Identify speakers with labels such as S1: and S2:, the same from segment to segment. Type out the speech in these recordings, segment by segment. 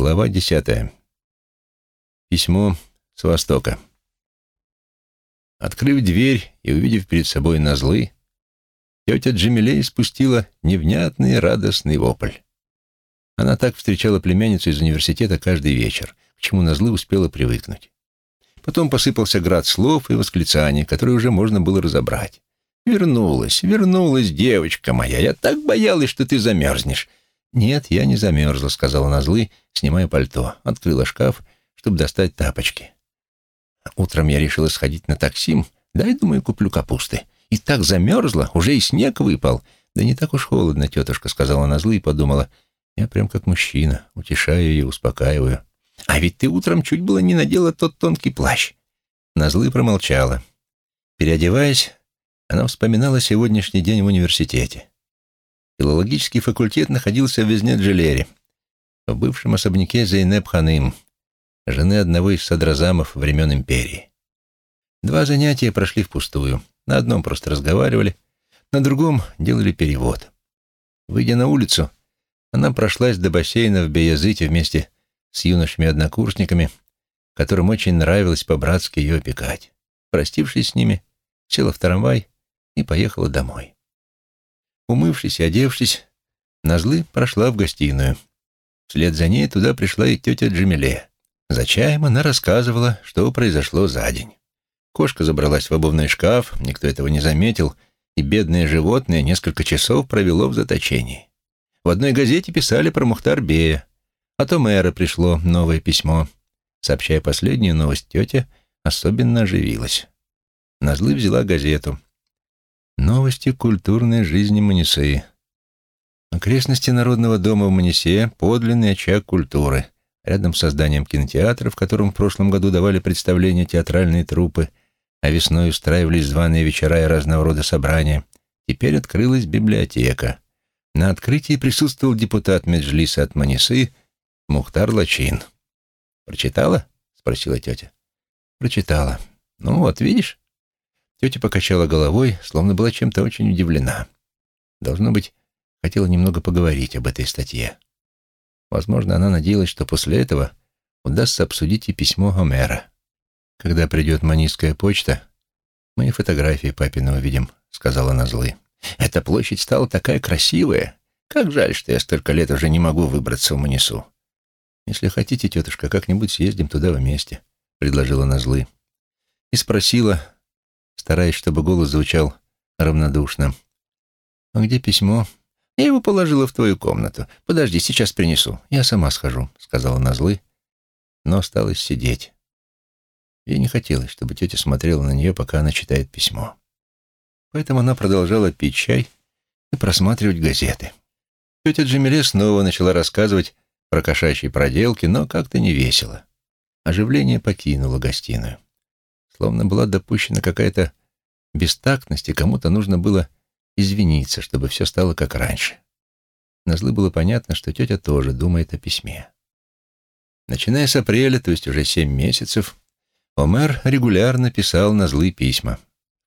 S1: Глава десятая. Письмо с Востока. Открыв дверь и увидев перед собой Назлы, тетя Джемилей спустила невнятный радостный вопль. Она так встречала племянницу из университета каждый вечер, к чему Назлы успела привыкнуть. Потом посыпался град слов и восклицаний, которые уже можно было разобрать. «Вернулась, вернулась, девочка моя! Я так боялась, что ты замерзнешь!» «Нет, я не замерзла», — сказала Назлы, снимая пальто. Открыла шкаф, чтобы достать тапочки. Утром я решила сходить на таксим. Дай, думаю, куплю капусты. И так замерзла, уже и снег выпал. Да не так уж холодно, тетушка, сказала Назлы и подумала. Я прям как мужчина, утешаю ее, успокаиваю. А ведь ты утром чуть было не надела тот тонкий плащ. Назлы промолчала. Переодеваясь, она вспоминала сегодняшний день в университете. Филологический факультет находился в Везнет-Желере, в бывшем особняке Зейнеп Ханым, жены одного из садразамов времен империи. Два занятия прошли впустую. На одном просто разговаривали, на другом делали перевод. Выйдя на улицу, она прошлась до бассейна в Беязыте вместе с юношами-однокурсниками, которым очень нравилось по-братски ее опекать. Простившись с ними, села в трамвай и поехала домой. Умывшись и одевшись, Назлы прошла в гостиную. Вслед за ней туда пришла и тетя Джемиле. За чаем она рассказывала, что произошло за день. Кошка забралась в обувной шкаф, никто этого не заметил, и бедное животное несколько часов провело в заточении. В одной газете писали про Мухтар-Бея. От Омера пришло новое письмо. Сообщая последнюю новость, тетя особенно оживилась. Назлы взяла газету. Новости культурной жизни Манисеи. Окрестности Народного дома в Манисее – подлинный очаг культуры. Рядом с зданием кинотеатра, в котором в прошлом году давали представления театральные труппы, а весной устраивались званые вечера и разного рода собрания, теперь открылась библиотека. На открытии присутствовал депутат Меджлиса от Манисы Мухтар Лачин. «Прочитала?» — спросила тетя. «Прочитала. Ну вот, видишь?» Тетя покачала головой, словно была чем-то очень удивлена. Должно быть, хотела немного поговорить об этой статье. Возможно, она надеялась, что после этого удастся обсудить и письмо Гомера. «Когда придет манистская почта, мы и фотографии папины увидим», — сказала Назлы. «Эта площадь стала такая красивая. Как жаль, что я столько лет уже не могу выбраться в Манису». «Если хотите, тетушка, как-нибудь съездим туда вместе», — предложила Назлы. И спросила, стараясь, чтобы голос звучал равнодушно. «А где письмо?» «Я его положила в твою комнату. Подожди, сейчас принесу. Я сама схожу», — сказала Назлы, но осталась сидеть. Ей не хотелось, чтобы тетя смотрела на нее, пока она читает письмо. Поэтому она продолжала пить чай и просматривать газеты. Тетя Джемиле снова начала рассказывать про кошачьи проделки, но как-то не весело. Оживление покинуло гостиную. Словно была допущена какая-то бестактность, и кому-то нужно было извиниться, чтобы все стало как раньше. Назлы было понятно, что тетя тоже думает о письме. Начиная с апреля, то есть уже семь месяцев, Омер регулярно писал на злые письма.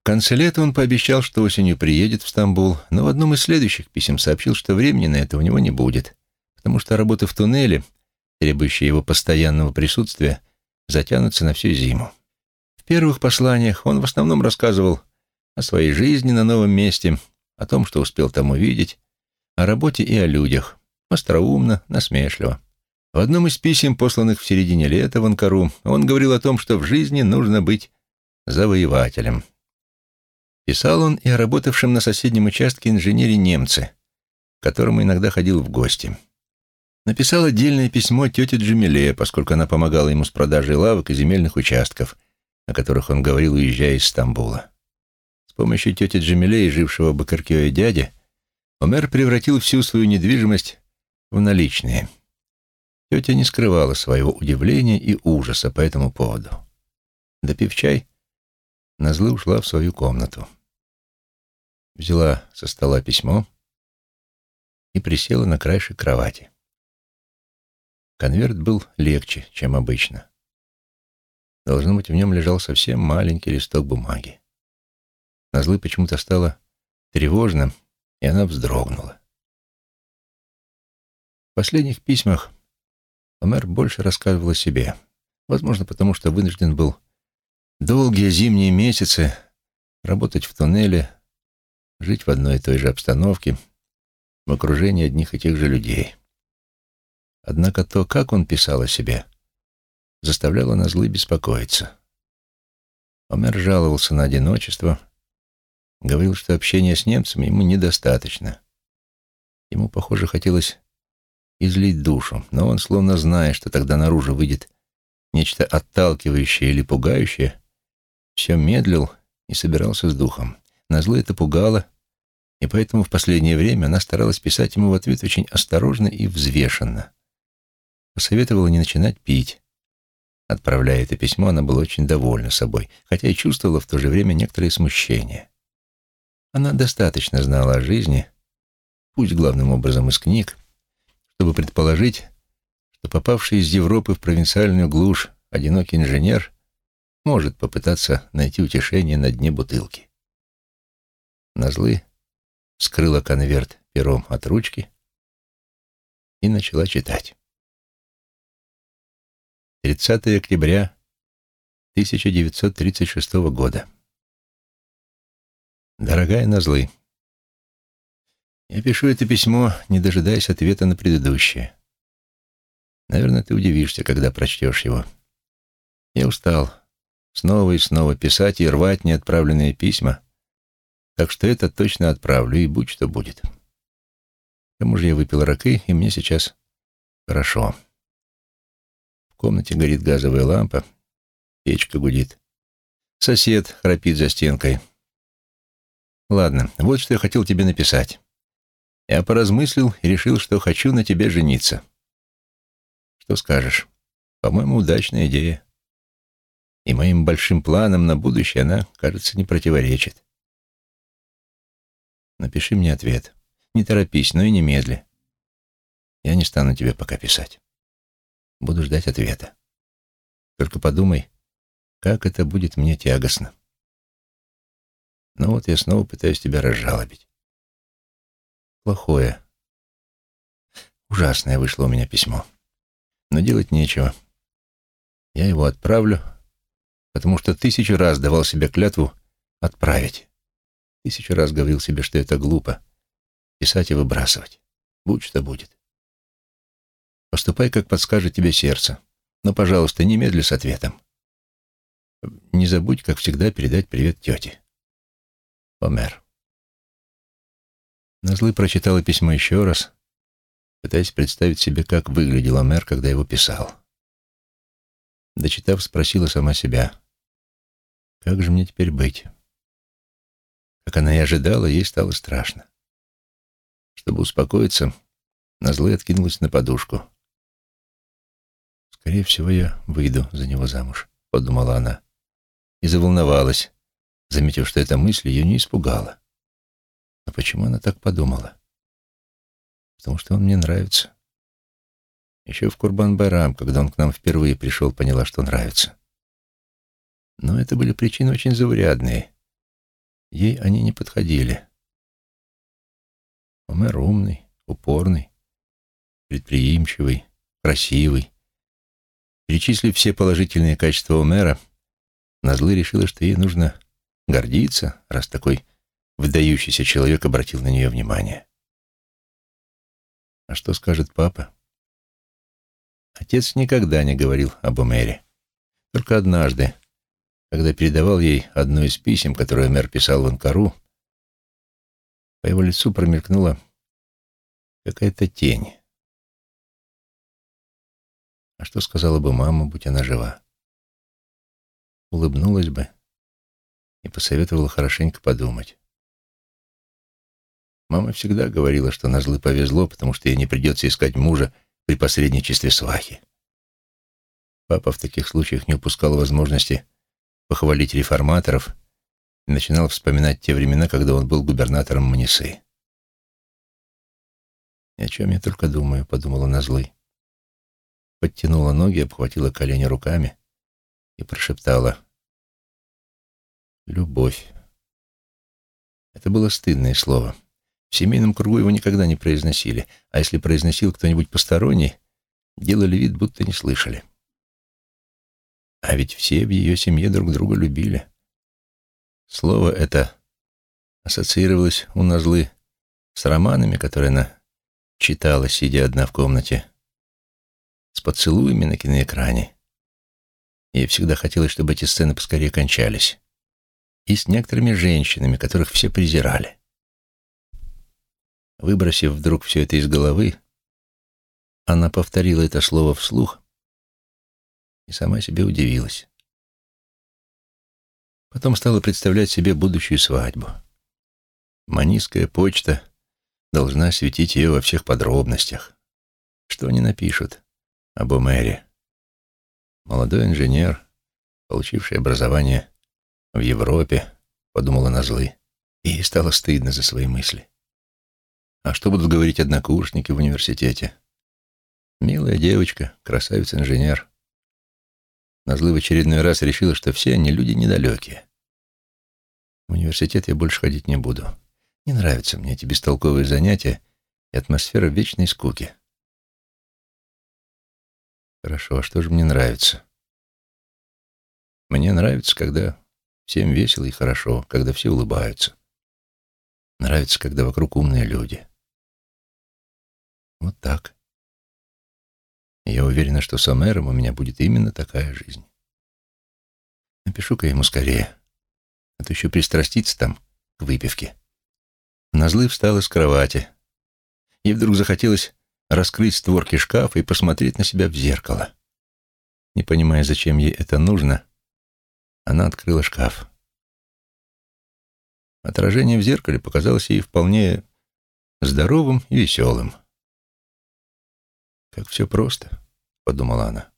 S1: В конце лета он пообещал, что осенью приедет в Стамбул, но в одном из следующих писем сообщил, что времени на это у него не будет, потому что работы в туннеле, требующие его постоянного присутствия, затянутся на всю зиму. В первых посланиях он в основном рассказывал о своей жизни на новом месте, о том, что успел там увидеть, о работе и о людях, остроумно, насмешливо. В одном из писем, посланных в середине лета в Анкару, он говорил о том, что в жизни нужно быть завоевателем. Писал он и о работавшем на соседнем участке инженере-немце, к которому иногда ходил в гости. Написал отдельное письмо тете Джамиле, поскольку она помогала ему с продажей лавок и земельных участков, о которых он говорил, уезжая из Стамбула. С помощью тети Джамилей, жившего в Бакаркёе дяди, Омер превратил всю свою недвижимость в наличные. Тетя не скрывала своего удивления и ужаса по этому поводу. Допив чай, Назлы ушла в свою комнату. Взяла со стола письмо и присела на краешек кровати. Конверт был легче, чем обычно. Должно быть, в нем лежал совсем маленький листок бумаги. Назлы почему-то стало тревожно, и она вздрогнула. В последних письмах Омер больше рассказывал о себе. Возможно, потому что вынужден был долгие зимние месяцы работать в туннеле, жить в одной и той же обстановке, в окружении одних и тех же людей. Однако то, как он писал о себе, заставляло Назлы беспокоиться. Омер жаловался на одиночество, говорил, что общение с немцами ему недостаточно. Ему, похоже, хотелось излить душу, но он, словно зная, что тогда наружу выйдет нечто отталкивающее или пугающее, все медлил и собирался с духом. Назло это пугало, и поэтому в последнее время она старалась писать ему в ответ очень осторожно и взвешенно. Посоветовала не начинать пить. Отправляя это письмо, она была очень довольна собой, хотя и чувствовала в то же время некоторое смущение. Она достаточно знала о жизни, пусть главным образом из книг, чтобы предположить, что попавший из Европы в провинциальную глушь одинокий инженер может попытаться найти утешение на дне бутылки. Назлы скрыла конверт пером от ручки и начала читать. 30 октября 1936 года. Дорогая Назлы, я пишу это письмо, не дожидаясь ответа на предыдущее. Наверное, ты удивишься, когда прочтешь его. Я устал снова и снова писать и рвать неотправленные письма, так что это точно отправлю, и будь что будет. К тому же я выпил ракы, и мне сейчас хорошо. Комнате горит газовая лампа, печка гудит. Сосед храпит за стенкой. Ладно, вот что я хотел тебе написать. Я поразмыслил и решил, что хочу на тебе жениться. Что скажешь? По-моему, удачная идея. И моим большим планам на будущее она, кажется, не противоречит. Напиши мне ответ. Не торопись, но и немедли. Я не стану тебе пока писать. Буду ждать ответа. Только подумай, как это будет мне тягостно. Ну вот я снова пытаюсь тебя разжалобить. Плохое. Ужасное вышло у меня письмо. Но делать нечего. Я его отправлю, потому что тысячу раз давал себе клятву отправить. Тысячу раз говорил себе, что это глупо. Писать и выбрасывать. Будь что будет. Поступай, как подскажет тебе сердце. Но, пожалуйста, немедли с ответом. Не забудь, как всегда, передать привет тете. Омер. Назлы прочитала письмо еще раз, пытаясь представить себе, как выглядел Омер, когда его писал. Дочитав, спросила сама себя, «Как же мне теперь быть?» Как она и ожидала, ей стало страшно. Чтобы успокоиться, Назлы откинулась на подушку. «Скорее всего, я выйду за него замуж», — подумала она. И заволновалась, заметив, что эта мысль ее не испугала. А почему она так подумала? Потому что он мне нравится. Еще в Курбан-Байрам, когда он к нам впервые пришел, поняла, что нравится. Но это были причины очень заурядные. Ей они не подходили. Омер умный, упорный, предприимчивый, красивый. Перечислив все положительные качества Омера, Назлы решила, что ей нужно гордиться, раз такой выдающийся человек обратил на нее внимание. А что скажет папа? Отец никогда не говорил об Омере. Только однажды, когда передавал ей одно из писем, которое мэр писал в Анкару, по его лицу промелькнула какая-то тень. А что сказала бы мама, будь она жива? Улыбнулась бы и посоветовала хорошенько подумать. Мама всегда говорила, что на злы повезло, потому что ей не придется искать мужа при посредничестве свахи. Папа в таких случаях не упускал возможности похвалить реформаторов и начинал вспоминать те времена, когда он был губернатором Манисы. «И о чем я только думаю», — подумала Назлы. Подтянула ноги, обхватила колени руками и прошептала. «Любовь». Это было стыдное слово. В семейном кругу его никогда не произносили, а если произносил кто-нибудь посторонний, делали вид, будто не слышали. А ведь все в ее семье друг друга любили. Слово это ассоциировалось у Назлы с романами, которые она читала, сидя одна в комнате, с поцелуями на киноэкране. Ей всегда хотелось, чтобы эти сцены поскорее кончались. И с некоторыми женщинами, которых все презирали. Выбросив вдруг все это из головы, она повторила это слово вслух и сама себе удивилась. Потом стала представлять себе будущую свадьбу. Манийская почта должна светить ее во всех подробностях. Что они напишут об Омере? Молодой инженер, получивший образование в Европе, подумала Назлы, и стало стыдно за свои мысли. А что будут говорить однокурсники в университете? Милая девочка, красавец-инженер. Назлы в очередной раз решила, что все они люди недалекие. В университет я больше ходить не буду. Не нравятся мне эти бестолковые занятия и атмосфера вечной скуки. Хорошо, а что же мне нравится? Мне нравится, когда всем весело и хорошо, когда все улыбаются. Нравится, когда вокруг умные люди. Вот так. Я уверена, что с Омером у меня будет именно такая жизнь. Напишу-ка ему скорее, а то еще пристраститься там к выпивке. Назлы встала с кровати. Ей вдруг захотелось раскрыть створки шкафа и посмотреть на себя в зеркало. Не понимая, зачем ей это нужно, она открыла шкаф. Отражение в зеркале показалось ей вполне здоровым и веселым. «Как все просто», — подумала она.